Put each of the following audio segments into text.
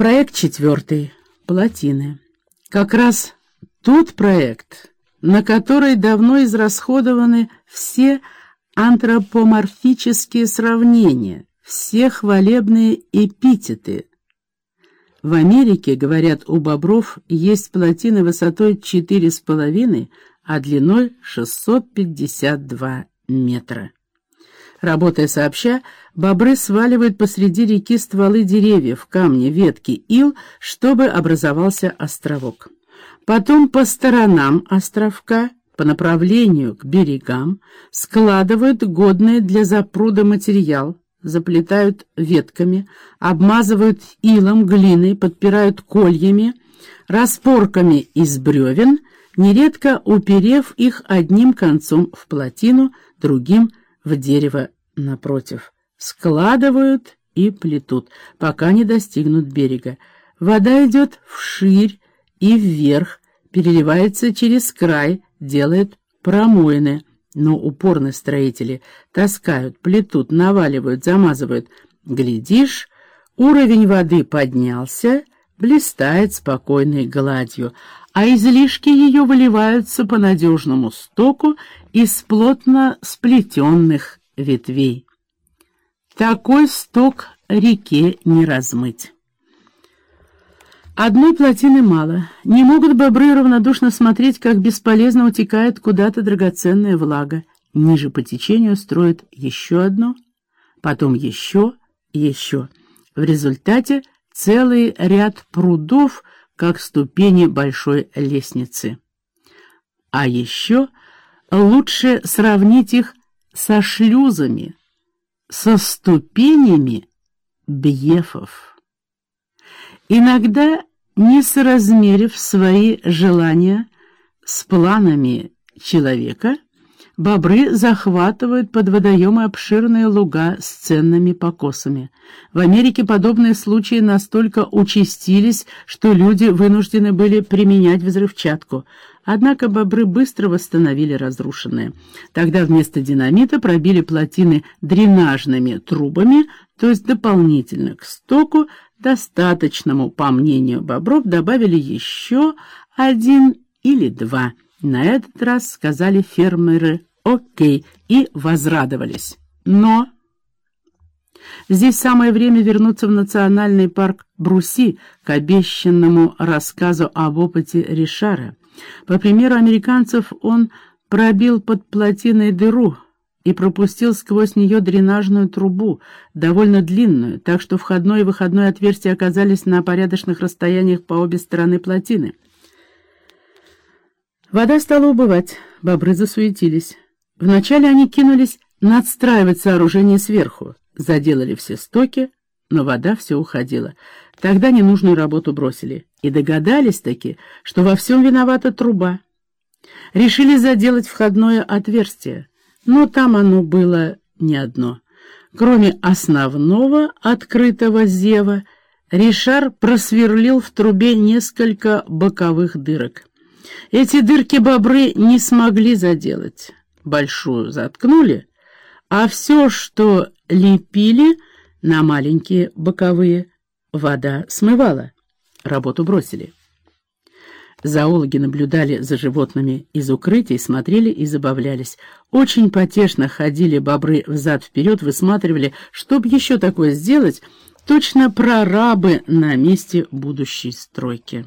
Проект четвертый. Плотины. Как раз тот проект, на который давно израсходованы все антропоморфические сравнения, все хвалебные эпитеты. В Америке, говорят, у бобров есть плотины высотой 4,5, а длиной 652 метра. Работая сообща, бобры сваливают посреди реки стволы деревьев, камни, ветки, ил, чтобы образовался островок. Потом по сторонам островка, по направлению к берегам, складывают годный для запруда материал, заплетают ветками, обмазывают илом, глиной, подпирают кольями, распорками из бревен, нередко уперев их одним концом в плотину, другим — в дерево напротив. Складывают и плетут, пока не достигнут берега. Вода идет вширь и вверх, переливается через край, делает промоины. Но упорные строители таскают, плетут, наваливают, замазывают. Глядишь, уровень воды поднялся, блистает спокойной гладью, а излишки ее выливаются по надежному стоку из плотно сплетенных ветвей. Такой сток реке не размыть. Одной плотины мало. Не могут бобры равнодушно смотреть, как бесполезно утекает куда-то драгоценная влага. Ниже по течению строят еще одно, потом еще еще. В результате целый ряд прудов, как ступени большой лестницы. А еще лучше сравнить их со шлюзами, со ступенями бьефов. Иногда, не соразмерив свои желания с планами человека, Бобры захватывают под водоемы обширные луга с ценными покосами. В Америке подобные случаи настолько участились, что люди вынуждены были применять взрывчатку. Однако бобры быстро восстановили разрушенное. Тогда вместо динамита пробили плотины дренажными трубами, то есть дополнительно к стоку, достаточному, по мнению бобров, добавили еще один или два. На этот раз сказали фермеры «Окей» и возрадовались. Но... Здесь самое время вернуться в национальный парк Бруси к обещанному рассказу об опыте Ришара. По примеру американцев он пробил под плотиной дыру и пропустил сквозь нее дренажную трубу, довольно длинную, так что входное и выходное отверстия оказались на порядочных расстояниях по обе стороны плотины. Вода стала убывать, бобры засуетились. Вначале они кинулись надстраивать сооружение сверху, заделали все стоки, но вода все уходила. Тогда ненужную работу бросили и догадались таки, что во всем виновата труба. Решили заделать входное отверстие, но там оно было не одно. Кроме основного открытого зева, Ришар просверлил в трубе несколько боковых дырок. Эти дырки бобры не смогли заделать большую заткнули, а все, что лепили на маленькие боковые, вода смывала. Работу бросили. Зоологи наблюдали за животными из укрытий, смотрели и забавлялись. Очень потешно ходили бобры взад-вперед, высматривали, чтоб еще такое сделать, точно прорабы на месте будущей стройки.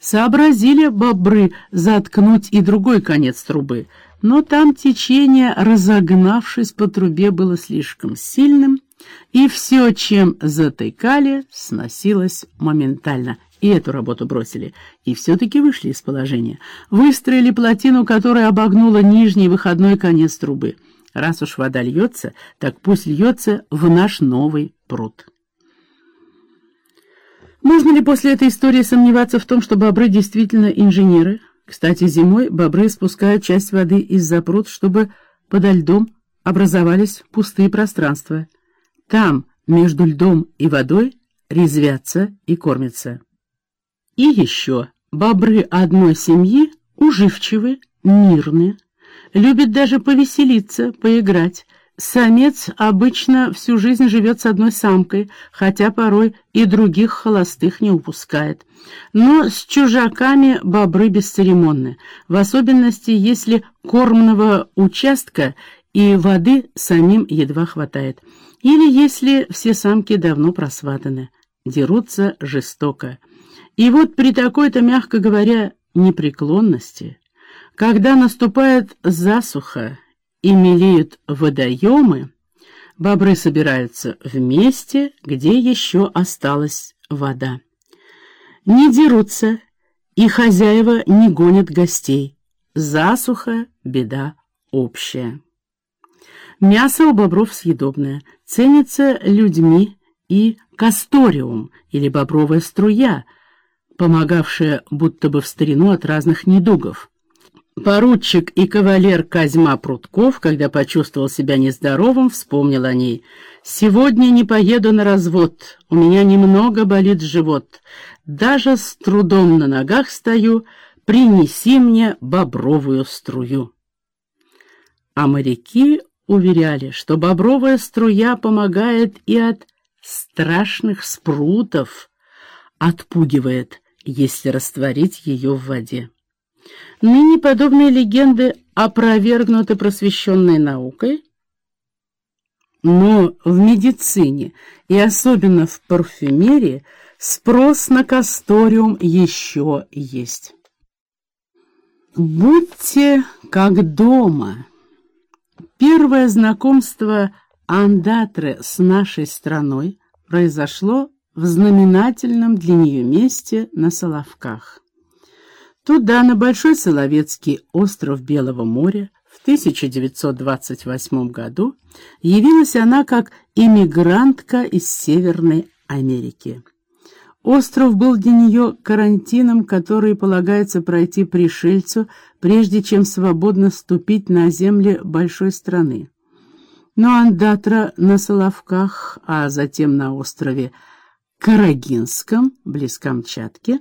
Сообразили бобры заткнуть и другой конец трубы — но там течение, разогнавшись по трубе, было слишком сильным, и все, чем затыкали, сносилось моментально. И эту работу бросили, и все-таки вышли из положения. Выстроили плотину, которая обогнула нижний выходной конец трубы. Раз уж вода льется, так пусть льется в наш новый пруд. Можно ли после этой истории сомневаться в том, что бобры действительно инженеры? Кстати, зимой бобры спускают часть воды из-за пруд, чтобы подо льдом образовались пустые пространства. Там, между льдом и водой, резвятся и кормятся. И еще, бобры одной семьи уживчивы, мирны, любят даже повеселиться, поиграть, Самец обычно всю жизнь живет с одной самкой, хотя порой и других холостых не упускает. Но с чужаками бобры бесцеремонны, в особенности если кормного участка и воды самим едва хватает, или если все самки давно просватаны, дерутся жестоко. И вот при такой-то, мягко говоря, непреклонности, когда наступает засуха, и мелеют водоемы, бобры собираются в месте, где еще осталась вода. Не дерутся, и хозяева не гонят гостей. Засуха — беда общая. Мясо у бобров съедобное, ценится людьми и касториум, или бобровая струя, помогавшая будто бы в старину от разных недугов. Поручик и кавалер Козьма Прутков, когда почувствовал себя нездоровым, вспомнил о ней. «Сегодня не поеду на развод, у меня немного болит живот. Даже с трудом на ногах стою, принеси мне бобровую струю». А моряки уверяли, что бобровая струя помогает и от страшных спрутов, отпугивает, если растворить ее в воде. Ныне подобные легенды опровергнуты просвещенной наукой, но в медицине и особенно в парфюмерии спрос на касториум еще есть. Будьте как дома. Первое знакомство Андатры с нашей страной произошло в знаменательном для нее месте на Соловках. Туда, на Большой Соловецкий остров Белого моря, в 1928 году явилась она как иммигрантка из Северной Америки. Остров был для нее карантином, который полагается пройти пришельцу, прежде чем свободно ступить на земли большой страны. Но Андатра на Соловках, а затем на острове Карагинском, близ Камчатки,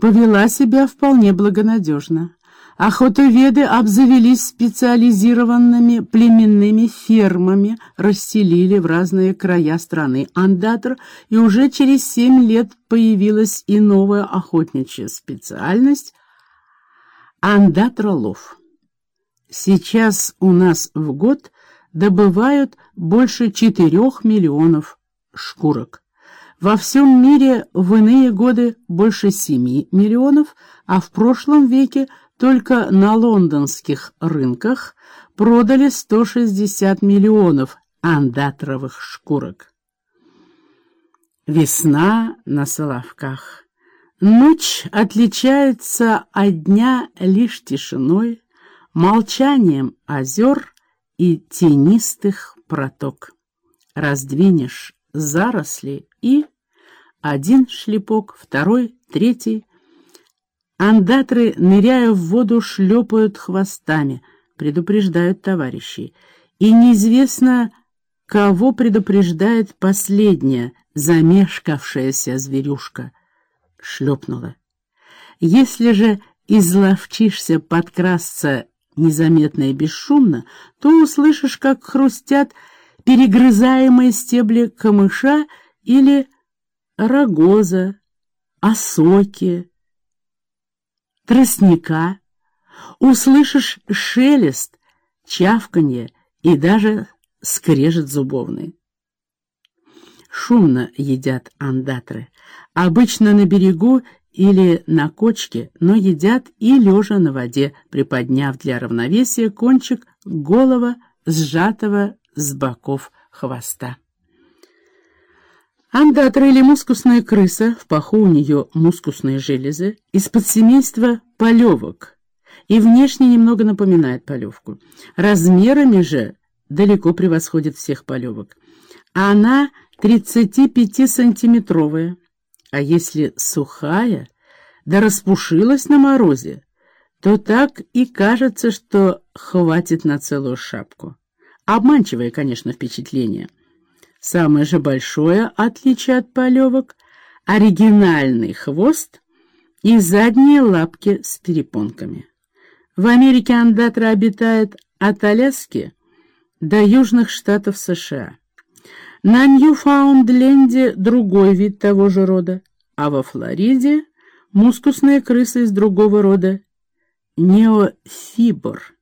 повела себя вполне благонадежно. Охотоведы обзавелись специализированными племенными фермами, расселили в разные края страны андатр, и уже через семь лет появилась и новая охотничья специальность — андатролов. Сейчас у нас в год добывают больше четырех миллионов шкурок. Во всем мире в иные годы больше 7 миллионов, а в прошлом веке только на лондонских рынках продали 160 миллионов андатровых шкурок. Весна на Соловках. Ночь отличается от дня лишь тишиной, молчанием озер и тенистых проток. Раздвинешь заросли и один шлепок, второй, третий. Андатры, ныряя в воду, шлепают хвостами, предупреждают товарищей. И неизвестно, кого предупреждает последняя, замешкавшаяся зверюшка. Шлепнула. Если же изловчишься подкрасться незаметно и бесшумно, то услышишь, как хрустят перегрызаемые стебли камыша или рогоза, осоки, тростника, услышишь шелест, чавканье и даже скрежет зубовный. Шумно едят андатры, обычно на берегу или на кочке, но едят и лежа на воде, приподняв для равновесия кончик голого, сжатого с боков хвоста. Андатра или мускусная крыса, в паху у нее мускусные железы, из подсемейства полевок и внешне немного напоминает полевку. Размерами же далеко превосходит всех полевок. Она 35-сантиметровая, а если сухая, да распушилась на морозе, то так и кажется, что хватит на целую шапку. Обманчивое, конечно, впечатление – Самое же большое отличие от полевок — оригинальный хвост и задние лапки с перепонками. В Америке андатра обитает от Аляски до южных штатов США. На Ньюфаундленде другой вид того же рода, а во Флориде мускусная крыса из другого рода, неофибор.